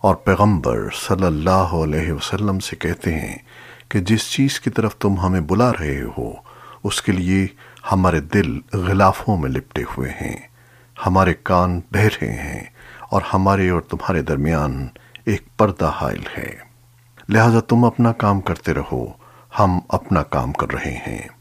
اور پیغمبر صلی اللہ علیہ وسلم سے کہتے ہیں کہ جس چیز کی طرف تم ہمیں بلا رہے ہو، اس کے لیے ہمارے دل غلافوں میں لپٹے ہوئے ہیں، ہمارے کان بہرے ہیں اور ہمارے اور تمہارے درمیان ایک پردہ حائل ہے۔ لہذا تم اپنا کام کرتے رہو، ہم اپنا کام کر رہے ہیں۔